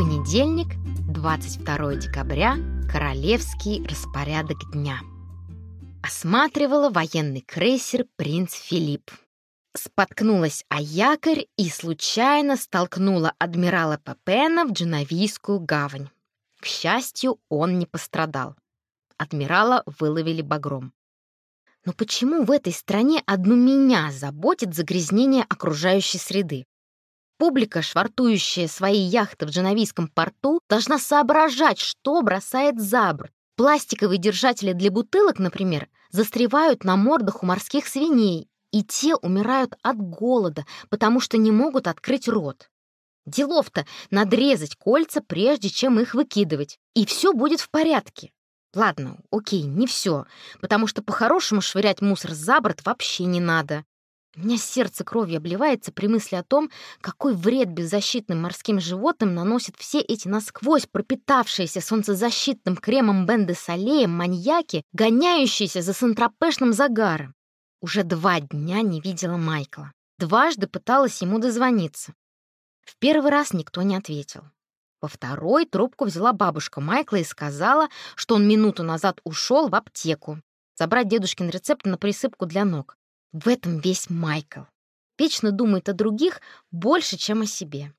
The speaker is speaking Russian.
Понедельник, 22 декабря, королевский распорядок дня. Осматривала военный крейсер «Принц Филипп». Споткнулась о якорь и случайно столкнула адмирала Пепена в Дженовийскую гавань. К счастью, он не пострадал. Адмирала выловили багром. Но почему в этой стране одну меня заботит загрязнение окружающей среды? Публика, швартующая свои яхты в Дженовийском порту, должна соображать, что бросает за борт. Пластиковые держатели для бутылок, например, застревают на мордах у морских свиней, и те умирают от голода, потому что не могут открыть рот. Делов-то надрезать кольца, прежде чем их выкидывать, и все будет в порядке. Ладно, окей, не все, потому что по-хорошему швырять мусор за борт вообще не надо. У меня сердце кровью обливается при мысли о том, какой вред беззащитным морским животным наносят все эти насквозь пропитавшиеся солнцезащитным кремом Бенде Солеем маньяки, гоняющиеся за сантропешным загаром. Уже два дня не видела Майкла. Дважды пыталась ему дозвониться. В первый раз никто не ответил. Во второй трубку взяла бабушка Майкла и сказала, что он минуту назад ушел в аптеку забрать дедушкин рецепт на присыпку для ног. В этом весь Майкл. Вечно думает о других больше, чем о себе.